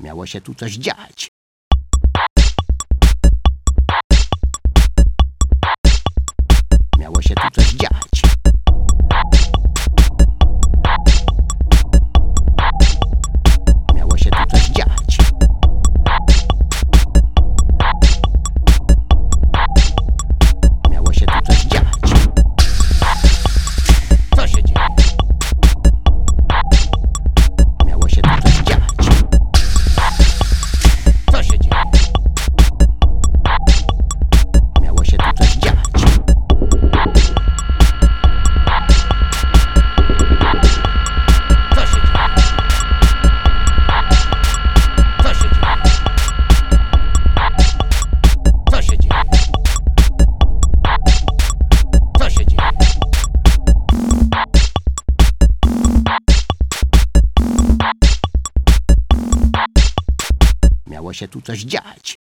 Miało się tu coś dziać. Miało się tu coś dziać. musiało się tu coś dziać.